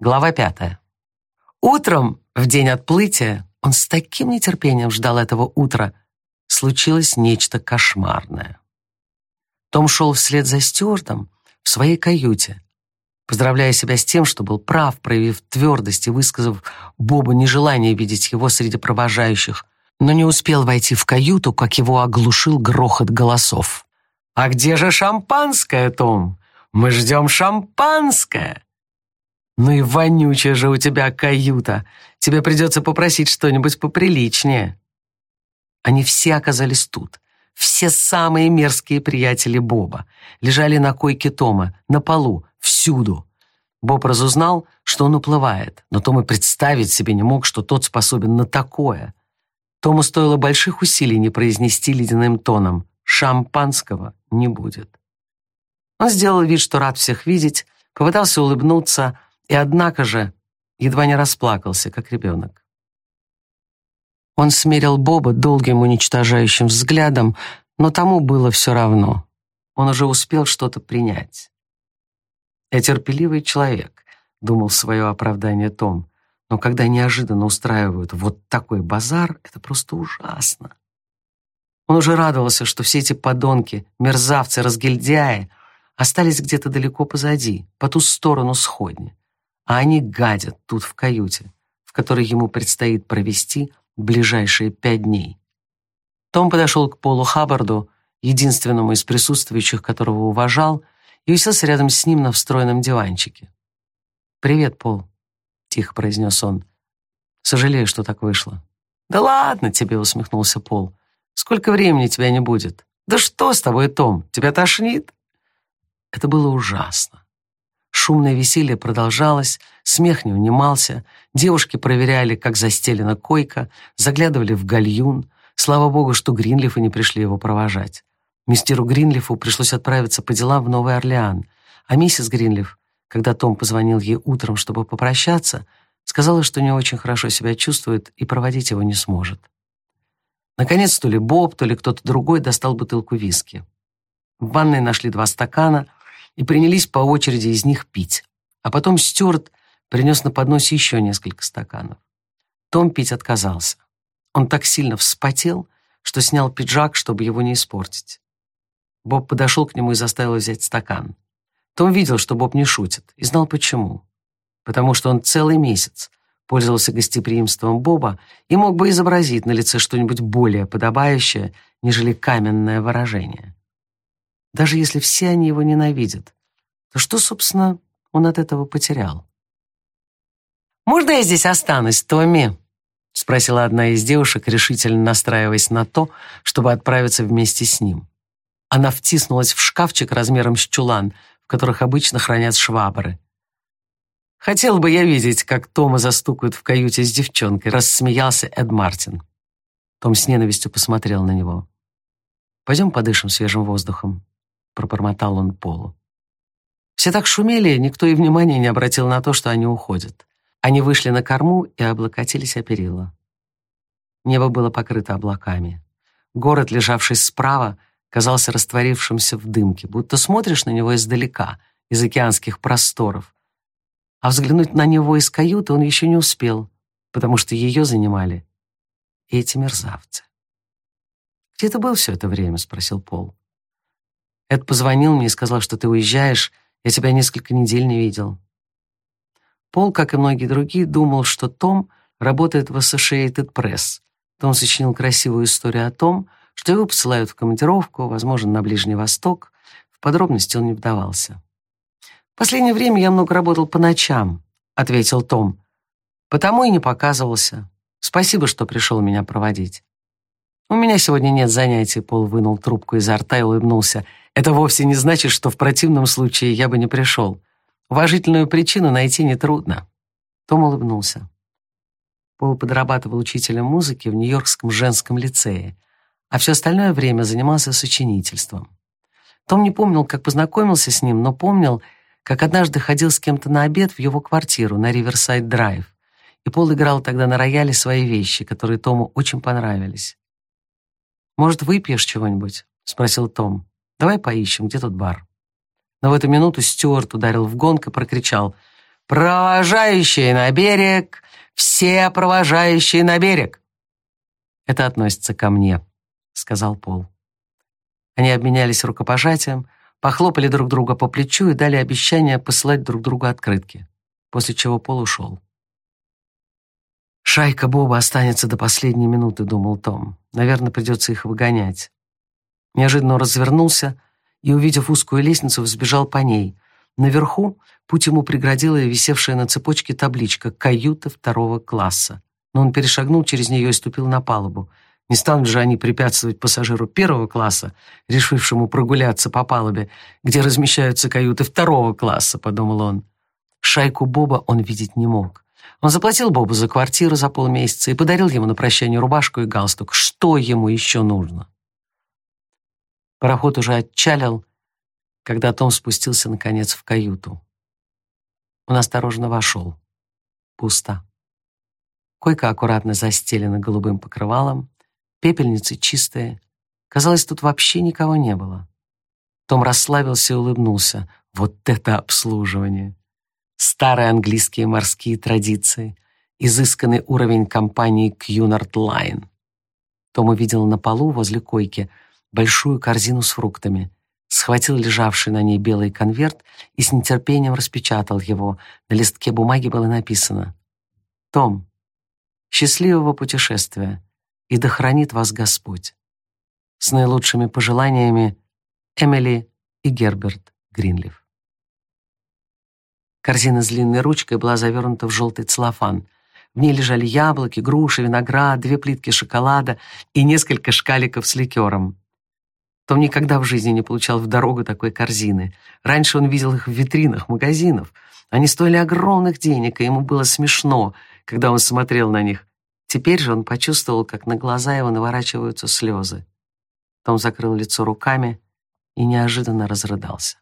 Глава пятая. Утром, в день отплытия, он с таким нетерпением ждал этого утра, случилось нечто кошмарное. Том шел вслед за стюартом в своей каюте, поздравляя себя с тем, что был прав, проявив твердость и высказав Бобу нежелание видеть его среди провожающих, но не успел войти в каюту, как его оглушил грохот голосов. «А где же шампанское, Том? Мы ждем шампанское!» «Ну и вонючая же у тебя каюта. Тебе придется попросить что-нибудь поприличнее». Они все оказались тут. Все самые мерзкие приятели Боба. Лежали на койке Тома, на полу, всюду. Боб разузнал, что он уплывает, но Том и представить себе не мог, что тот способен на такое. Тому стоило больших усилий не произнести ледяным тоном «шампанского не будет». Он сделал вид, что рад всех видеть, попытался улыбнуться, и однако же едва не расплакался, как ребенок. Он смерил Боба долгим уничтожающим взглядом, но тому было все равно. Он уже успел что-то принять. «Я терпеливый человек», — думал свое оправдание Том, «но когда неожиданно устраивают вот такой базар, это просто ужасно». Он уже радовался, что все эти подонки, мерзавцы, разгильдяи остались где-то далеко позади, по ту сторону сходни а они гадят тут в каюте, в которой ему предстоит провести ближайшие пять дней. Том подошел к Полу Хаббарду, единственному из присутствующих, которого уважал, и уселся рядом с ним на встроенном диванчике. «Привет, Пол», — тихо произнес он. «Сожалею, что так вышло». «Да ладно тебе», — усмехнулся Пол. «Сколько времени тебя не будет? Да что с тобой, Том? Тебя тошнит?» Это было ужасно. Шумное веселье продолжалось, смех не унимался, девушки проверяли, как застелена койка, заглядывали в гальюн. Слава богу, что Гринлифы не пришли его провожать. Мистеру Гринлифу пришлось отправиться по делам в Новый Орлеан, а миссис Гринлиф, когда Том позвонил ей утром, чтобы попрощаться, сказала, что не очень хорошо себя чувствует и проводить его не сможет. Наконец, то ли Боб, то ли кто-то другой достал бутылку виски. В ванной нашли два стакана — и принялись по очереди из них пить. А потом Стюарт принес на подносе еще несколько стаканов. Том пить отказался. Он так сильно вспотел, что снял пиджак, чтобы его не испортить. Боб подошел к нему и заставил взять стакан. Том видел, что Боб не шутит, и знал почему. Потому что он целый месяц пользовался гостеприимством Боба и мог бы изобразить на лице что-нибудь более подобающее, нежели каменное выражение. Даже если все они его ненавидят, то что, собственно, он от этого потерял? «Можно я здесь останусь, Томми?» — спросила одна из девушек, решительно настраиваясь на то, чтобы отправиться вместе с ним. Она втиснулась в шкафчик размером с чулан, в которых обычно хранят швабры. «Хотел бы я видеть, как Тома застукают в каюте с девчонкой», — рассмеялся Эд Мартин. Том с ненавистью посмотрел на него. «Пойдем подышим свежим воздухом», — пробормотал он Полу. Все так шумели, никто и внимания не обратил на то, что они уходят. Они вышли на корму и облокотились о перила. Небо было покрыто облаками. Город, лежавший справа, казался растворившимся в дымке, будто смотришь на него издалека, из океанских просторов. А взглянуть на него из каюты он еще не успел, потому что ее занимали эти мерзавцы. «Где ты был все это время?» — спросил Пол. Эд позвонил мне и сказал, что ты уезжаешь. Я тебя несколько недель не видел. Пол, как и многие другие, думал, что Том работает в Associated Press. Том сочинил красивую историю о том, что его посылают в командировку, возможно, на Ближний Восток. В подробности он не вдавался. «В последнее время я много работал по ночам», — ответил Том. «Потому и не показывался. Спасибо, что пришел меня проводить». «У меня сегодня нет занятий», — Пол вынул трубку изо рта и улыбнулся. Это вовсе не значит, что в противном случае я бы не пришел. Уважительную причину найти нетрудно. Том улыбнулся. Пол подрабатывал учителем музыки в Нью-Йоркском женском лицее, а все остальное время занимался сочинительством. Том не помнил, как познакомился с ним, но помнил, как однажды ходил с кем-то на обед в его квартиру на Риверсайд-драйв, и Пол играл тогда на рояле свои вещи, которые Тому очень понравились. «Может, выпьешь чего-нибудь?» — спросил Том. Давай поищем, где тут бар. Но в эту минуту Стюарт ударил в гонг и прокричал «Провожающие на берег! Все провожающие на берег!» «Это относится ко мне», — сказал Пол. Они обменялись рукопожатием, похлопали друг друга по плечу и дали обещание посылать друг другу открытки, после чего Пол ушел. «Шайка Боба останется до последней минуты», — думал Том. «Наверное, придется их выгонять». Неожиданно развернулся и, увидев узкую лестницу, взбежал по ней. Наверху путь ему преградила висевшая на цепочке табличка «Каюта второго класса». Но он перешагнул через нее и ступил на палубу. Не станут же они препятствовать пассажиру первого класса, решившему прогуляться по палубе, где размещаются каюты второго класса, подумал он. Шайку Боба он видеть не мог. Он заплатил Бобу за квартиру за полмесяца и подарил ему на прощание рубашку и галстук. Что ему еще нужно? Пароход уже отчалил, когда Том спустился, наконец, в каюту. Он осторожно вошел. Пусто. Койка аккуратно застелена голубым покрывалом, пепельницы чистые. Казалось, тут вообще никого не было. Том расслабился и улыбнулся. Вот это обслуживание! Старые английские морские традиции, изысканный уровень компании Cunard Line. Том увидел на полу возле койки большую корзину с фруктами, схватил лежавший на ней белый конверт и с нетерпением распечатал его. На листке бумаги было написано «Том, счастливого путешествия, и да хранит вас Господь». С наилучшими пожеланиями Эмили и Герберт Гринлиф. Корзина с длинной ручкой была завернута в желтый целлофан. В ней лежали яблоки, груши, виноград, две плитки шоколада и несколько шкаликов с ликером. Том никогда в жизни не получал в дорогу такой корзины. Раньше он видел их в витринах магазинов. Они стоили огромных денег, и ему было смешно, когда он смотрел на них. Теперь же он почувствовал, как на глаза его наворачиваются слезы. Том закрыл лицо руками и неожиданно разрыдался.